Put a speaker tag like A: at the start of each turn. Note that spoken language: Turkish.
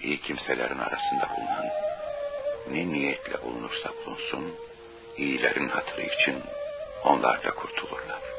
A: iyi kimselerin arasında bulunan, ne niyetle bulunursa bulunsun, iyilerin hatırı için onlar da kurtulurlar.